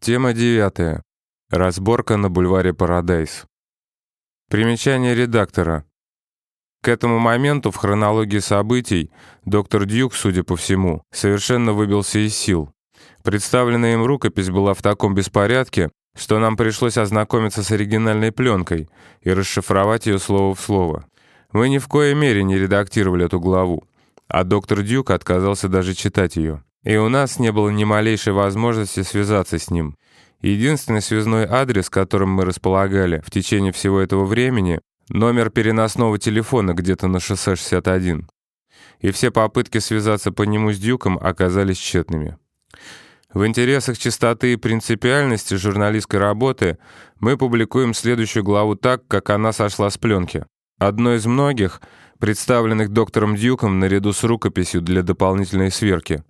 Тема девятая. Разборка на бульваре Парадайз. Примечание редактора. К этому моменту в хронологии событий доктор Дьюк, судя по всему, совершенно выбился из сил. Представленная им рукопись была в таком беспорядке, что нам пришлось ознакомиться с оригинальной пленкой и расшифровать ее слово в слово. Мы ни в коей мере не редактировали эту главу, а доктор Дьюк отказался даже читать ее. И у нас не было ни малейшей возможности связаться с ним. Единственный связной адрес, которым мы располагали в течение всего этого времени, номер переносного телефона где-то на шоссе 61. И все попытки связаться по нему с Дюком оказались тщетными. В интересах чистоты и принципиальности журналистской работы мы публикуем следующую главу так, как она сошла с пленки. Одной из многих, представленных доктором Дюком наряду с рукописью для дополнительной сверки.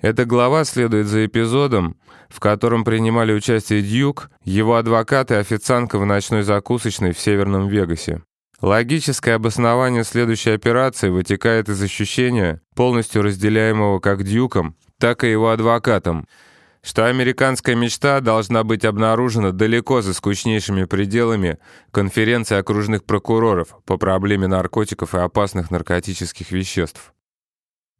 Эта глава следует за эпизодом, в котором принимали участие Дьюк, его адвокат и официантка в ночной закусочной в Северном Вегасе. Логическое обоснование следующей операции вытекает из ощущения, полностью разделяемого как Дьюком, так и его адвокатом, что американская мечта должна быть обнаружена далеко за скучнейшими пределами конференции окружных прокуроров по проблеме наркотиков и опасных наркотических веществ.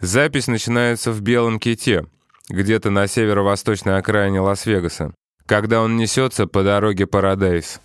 Запись начинается в Белом Ките, где-то на северо-восточной окраине Лас-Вегаса, когда он несется по дороге Парадайз.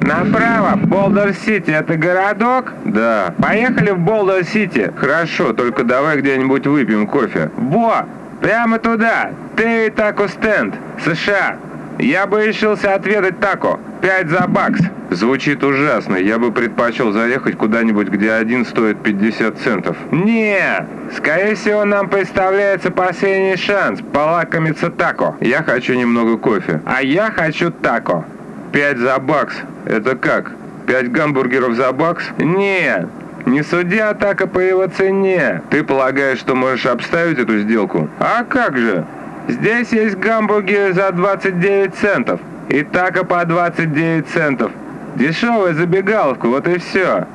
Направо, Болдер-Сити, это городок? Да. Поехали в Болдер-Сити. Хорошо, только давай где-нибудь выпьем кофе. Во, прямо туда. Ты тако стенд, США. Я бы решился отведать тако. Пять за бакс. Звучит ужасно. Я бы предпочел заехать куда-нибудь, где один стоит 50 центов. Не, скорее всего, нам представляется последний шанс полакомиться тако. Я хочу немного кофе. А я хочу тако. Пять за бакс. Это как? Пять гамбургеров за бакс? Нет, не суди атака по его цене. Ты полагаешь, что можешь обставить эту сделку? А как же? Здесь есть гамбургеры за 29 центов. И тако по 29 центов. Дешевая забегаловка, вот и все.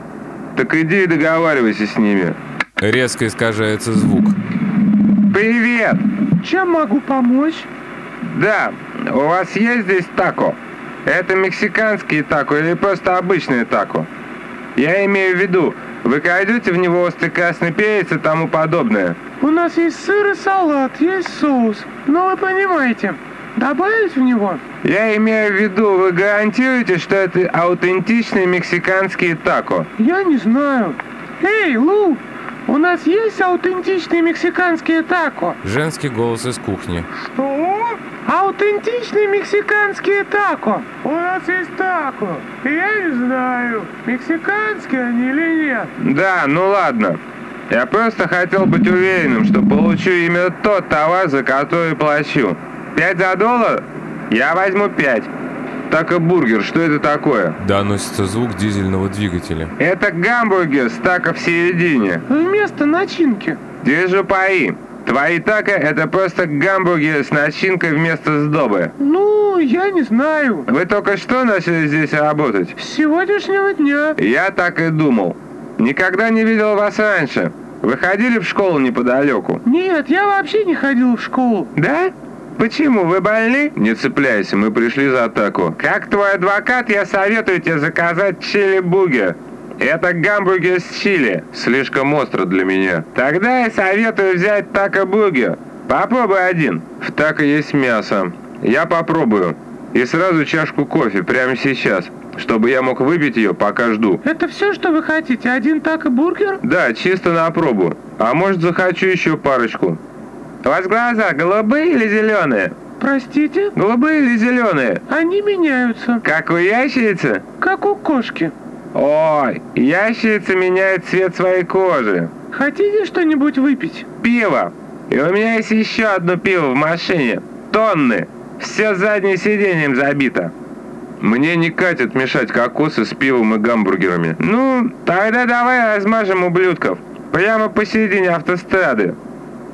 Так иди и договаривайся с ними. Резко искажается звук. Привет! Чем могу помочь? Да, у вас есть здесь тако? Это мексиканские тако или просто обычные тако? Я имею в виду, вы кладете в него острый красный перец и тому подобное? У нас есть сыр и салат, есть соус. Но вы понимаете, добавить в него? Я имею в виду, вы гарантируете, что это аутентичные мексиканские тако? Я не знаю. Эй, Лу, у нас есть аутентичные мексиканские тако? Женский голос из кухни. Что? Аутентичные мексиканские тако. У нас есть тако. И я не знаю, мексиканские они или нет. Да, ну ладно. Я просто хотел быть уверенным, что получу именно тот товар, за который плачу. Пять за доллар? Я возьму пять. Тако бургер, что это такое? Доносится звук дизельного двигателя. Это гамбургер с тако в середине. Вместо начинки. Держу пари. Твои тако это просто гамбургер с начинкой вместо сдобы. Ну, я не знаю. Вы только что начали здесь работать? С сегодняшнего дня. Я так и думал. Никогда не видел вас раньше. Вы ходили в школу неподалеку? Нет, я вообще не ходил в школу. Да? Почему? Вы больны? Не цепляйся, мы пришли за атаку. Как твой адвокат, я советую тебе заказать чили-бугер. Это гамбургер с чили. Слишком остро для меня. Тогда я советую взять тако-бургер. Попробуй один. В тако есть мясо. Я попробую. И сразу чашку кофе прямо сейчас, чтобы я мог выпить ее, пока жду. Это все, что вы хотите? Один тако-бургер? Да, чисто на пробу. А может захочу еще парочку. У вас глаза голубые или зеленые? Простите? Голубые или зеленые? Они меняются. Как у ящерицы? Как у кошки. Ой, ящерица меняет цвет своей кожи. Хотите что-нибудь выпить? Пиво. И у меня есть еще одно пиво в машине. Тонны. Все задним сиденьем забито. Мне не катит мешать кокосы с пивом и гамбургерами. Ну, тогда давай размажем ублюдков. Прямо посередине автострады.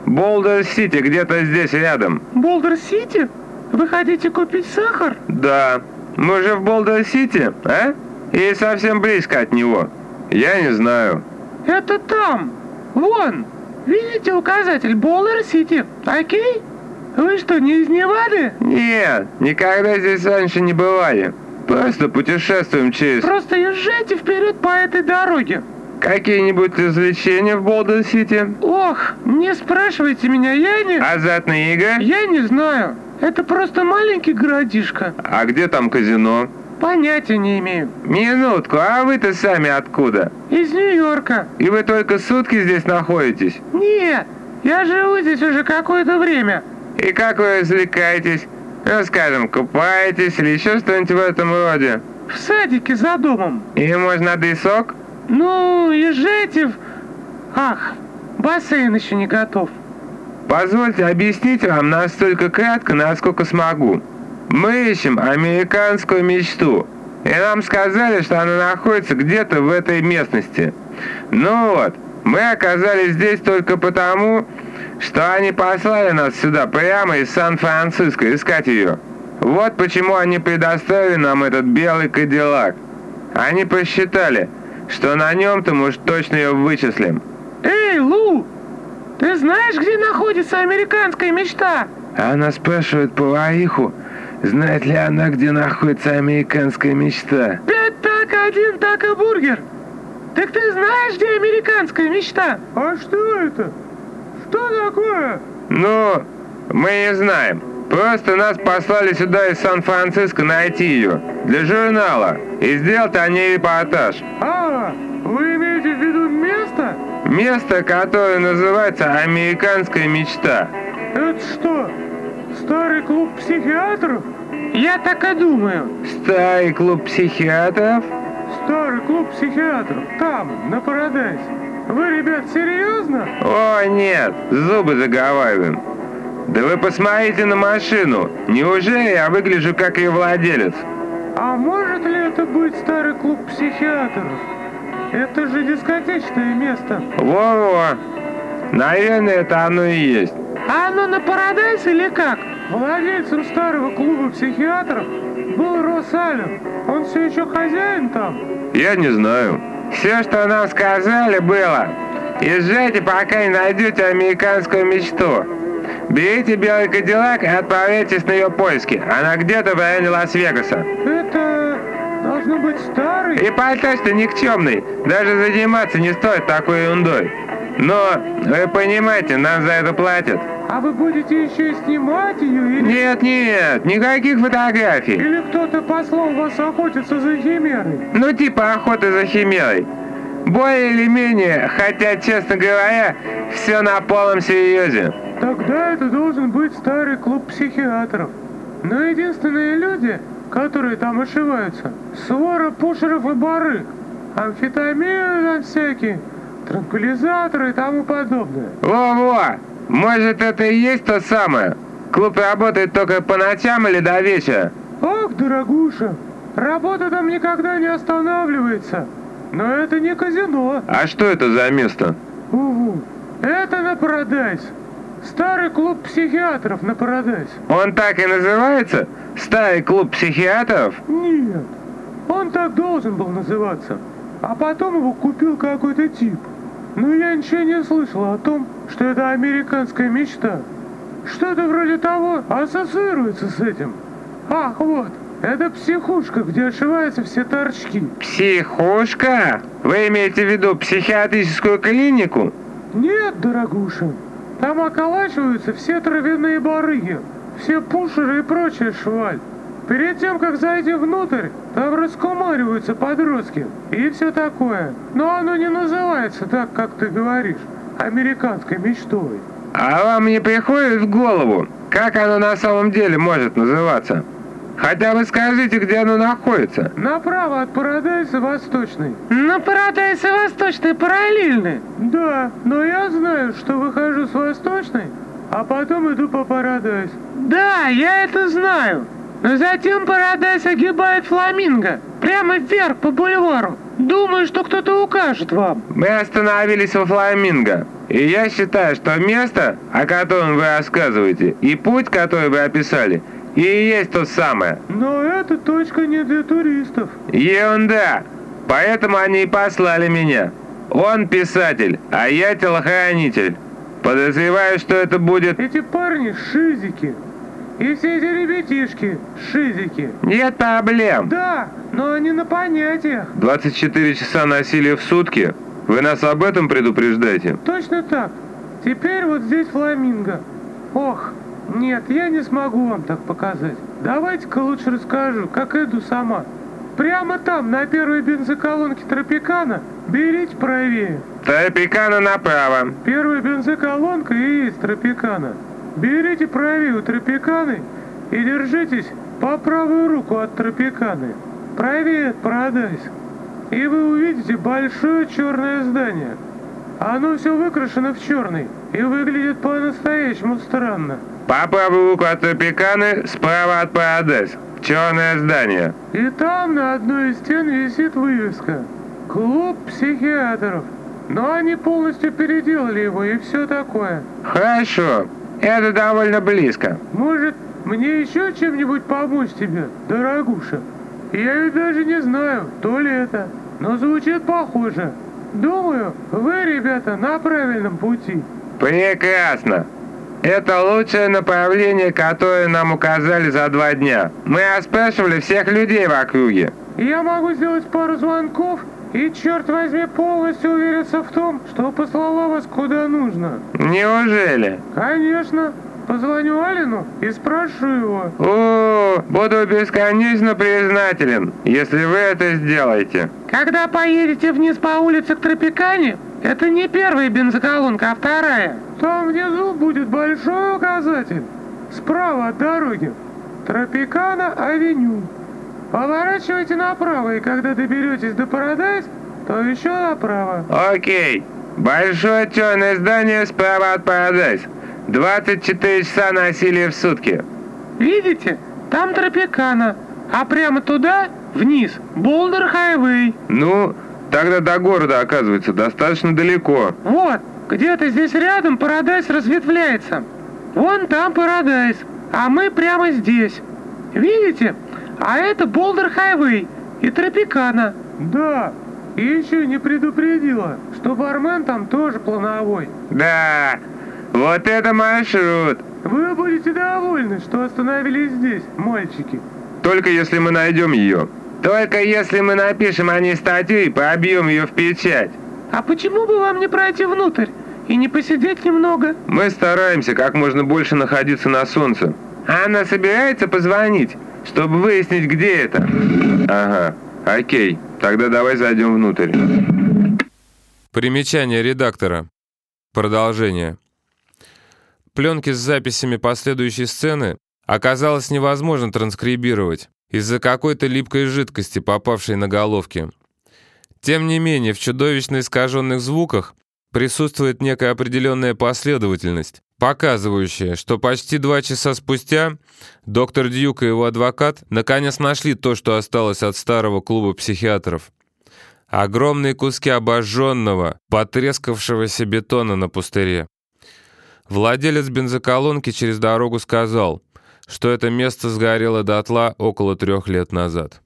Болдер-Сити где-то здесь рядом. Болдер-Сити? Вы хотите купить сахар? Да. Мы же в Болдер-Сити, а? Или совсем близко от него? Я не знаю. Это там. Вон. Видите указатель Болдер-Сити? Окей? Вы что, не из Невады? Нет, никогда здесь раньше не бывали. Просто путешествуем через... Просто езжайте вперед по этой дороге. Какие-нибудь развлечения в Болден-Сити? Ох, не спрашивайте меня, я не... Азартные игры? Я не знаю. Это просто маленький городишко. А где там казино? Понятия не имею. Минутку, а вы-то сами откуда? Из Нью-Йорка. И вы только сутки здесь находитесь? Нет, я живу здесь уже какое-то время. И как вы развлекаетесь? Ну, скажем, купаетесь или еще что-нибудь в этом роде? В садике за домом. И, может, надо и сок? Ну, езжайте в... Ах, бассейн еще не готов. Позвольте объяснить вам настолько кратко, насколько смогу. Мы ищем американскую мечту. И нам сказали, что она находится где-то в этой местности. Ну вот, мы оказались здесь только потому, что они послали нас сюда прямо из Сан-Франциско искать ее. Вот почему они предоставили нам этот белый кадиллак. Они посчитали, что на нем-то мы уж точно ее вычислим. Эй, Лу, ты знаешь, где находится американская мечта? Она спрашивает повариху, знает ли она, где находится американская мечта. Пять так, один так и бургер. Так ты знаешь, где американская мечта? А что это? Что такое? Ну, мы не знаем. Просто нас послали сюда из Сан-Франциско найти ее. Для журнала. И сделать о ней репортаж. А, вы имеете в виду место? Место, которое называется «Американская мечта». Это что, старый клуб психиатров? Я так и думаю. Старый клуб психиатров? Старый клуб психиатров, там, на Парадайсе. Вы, ребят, серьезно? О, нет, зубы заговариваем. Да вы посмотрите на машину. Неужели я выгляжу как ее владелец? А может ли это быть старый клуб психиатров? Это же дискотечное место. Во-во. Наверное, это оно и есть. А оно на Парадайс или как? Владельцем старого клуба психиатров Аллен. Он все еще хозяин там? Я не знаю. Все, что нам сказали, было. Езжайте, пока не найдете американскую мечту. Берите белый кадиллак и отправляйтесь на ее поиски. Она где-то в районе Лас-Вегаса. Это должно быть старый. И пальто, что никчемный. Даже заниматься не стоит такой ерундой. Но, вы понимаете, нам за это платят. А вы будете еще и снимать ее или... Нет, нет, никаких фотографий. Или кто-то послал вас охотиться за химерой? Ну, типа охоты за химерой. Более или менее, хотя, честно говоря, все на полном серьезе. Тогда это должен быть старый клуб психиатров. Но единственные люди, которые там ошиваются, свора пушеров и барыг, амфетамины там всякие, транквилизаторы и тому подобное. Во-во! Может, это и есть то самое? Клуб работает только по ночам или до вечера? Ох, дорогуша, работа там никогда не останавливается. Но это не казино. А что это за место? Угу. Это на Парадайз. Старый клуб психиатров на Парадайз. Он так и называется? Старый клуб психиатров? Нет, он так должен был называться. А потом его купил какой-то тип. Но я ничего не слышал о том, что это американская мечта. Что-то вроде того ассоциируется с этим. Ах, вот, это психушка, где ошиваются все торчки. Психушка? Вы имеете в виду психиатрическую клинику? Нет, дорогуша, там околачиваются все травяные барыги, все пушеры и прочая шваль. Перед тем, как зайти внутрь, там раскумариваются подростки и все такое. Но оно не называется так, как ты говоришь, американской мечтой. А вам не приходит в голову, как оно на самом деле может называться? Хотя бы скажите, где оно находится. Направо от Парадайса Восточный. На Парадайсе Восточный параллельный. Да, но я знаю, что выхожу с Восточной, а потом иду по Парадайс. Да, я это знаю. Затем Парадайс огибает Фламинго. Прямо вверх по бульвару. Думаю, что кто-то укажет вам. Мы остановились во Фламинго. И я считаю, что место, о котором вы рассказываете, и путь, который вы описали, и есть то самое. Но эта точка не для туристов. Ерунда. Поэтому они и послали меня. Он писатель, а я телохранитель. Подозреваю, что это будет... Эти парни шизики. И все эти ребятишки шизики. Нет проблем. Да, но они на понятиях. 24 часа насилия в сутки? Вы нас об этом предупреждаете? Точно так. Теперь вот здесь фламинго. Ох, нет, я не смогу вам так показать. Давайте-ка лучше расскажу, как иду сама. Прямо там, на первой бензоколонке Тропикана, берите правее. Тропикана направо. Первая бензоколонка и есть Тропикана. Берите правее у Тропиканы и держитесь по правую руку от Тропиканы. Правее от Парадайз. И вы увидите большое черное здание. Оно все выкрашено в черный и выглядит по-настоящему странно. По правую руку от Тропиканы, справа от Парадайз. Черное здание. И там на одной из стен висит вывеска «Клуб психиатров». Но они полностью переделали его и все такое. Хорошо. Это довольно близко. Может, мне еще чем-нибудь помочь тебе, дорогуша? Я ведь даже не знаю, то ли это, но звучит похоже. Думаю, вы, ребята, на правильном пути. Прекрасно. Это лучшее направление, которое нам указали за два дня. Мы оспрашивали всех людей в округе. Я могу сделать пару звонков и, черт возьми, полностью увериться в том, что послала вас куда нужно. Неужели? Конечно. Позвоню Алину и спрошу его. О, буду бесконечно признателен, если вы это сделаете. Когда поедете вниз по улице к Тропикане, это не первая бензоколонка, а вторая. Там внизу будет большой указатель. Справа от дороги. Тропикана Авеню. Поворачивайте направо, и когда доберетесь до Парадайз, то еще направо. Окей. Большое черное здание справа от Парадайз. 24 часа насилия в сутки. Видите? Там Тропикана. А прямо туда, вниз, Болдер Хайвей. Ну, тогда до города, оказывается, достаточно далеко. Вот, где-то здесь рядом Парадайз разветвляется. Вон там Парадайз, а мы прямо здесь. Видите? А это Болдер Хайвей и Тропикана. Да, и еще не предупредила, что бармен там тоже плановой. Да, вот это маршрут. Вы будете довольны, что остановились здесь, мальчики. Только если мы найдем ее. Только если мы напишем о ней статью и побьем ее в печать. А почему бы вам не пройти внутрь и не посидеть немного? Мы стараемся как можно больше находиться на солнце. Она собирается позвонить, чтобы выяснить, где это. Ага, окей. Тогда давай зайдем внутрь. Примечание редактора. Продолжение. Пленки с записями последующей сцены оказалось невозможно транскрибировать из-за какой-то липкой жидкости, попавшей на головки. Тем не менее, в чудовищно искаженных звуках присутствует некая определенная последовательность, показывающая, что почти два часа спустя доктор Дьюк и его адвокат наконец нашли то, что осталось от старого клуба психиатров. Огромные куски обожженного, потрескавшегося бетона на пустыре. Владелец бензоколонки через дорогу сказал, что это место сгорело дотла около трех лет назад.